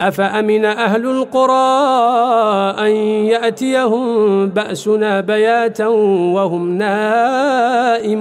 أفأمن أهل القرى أن يأتيهم بأسنا بياتا وهم نائمون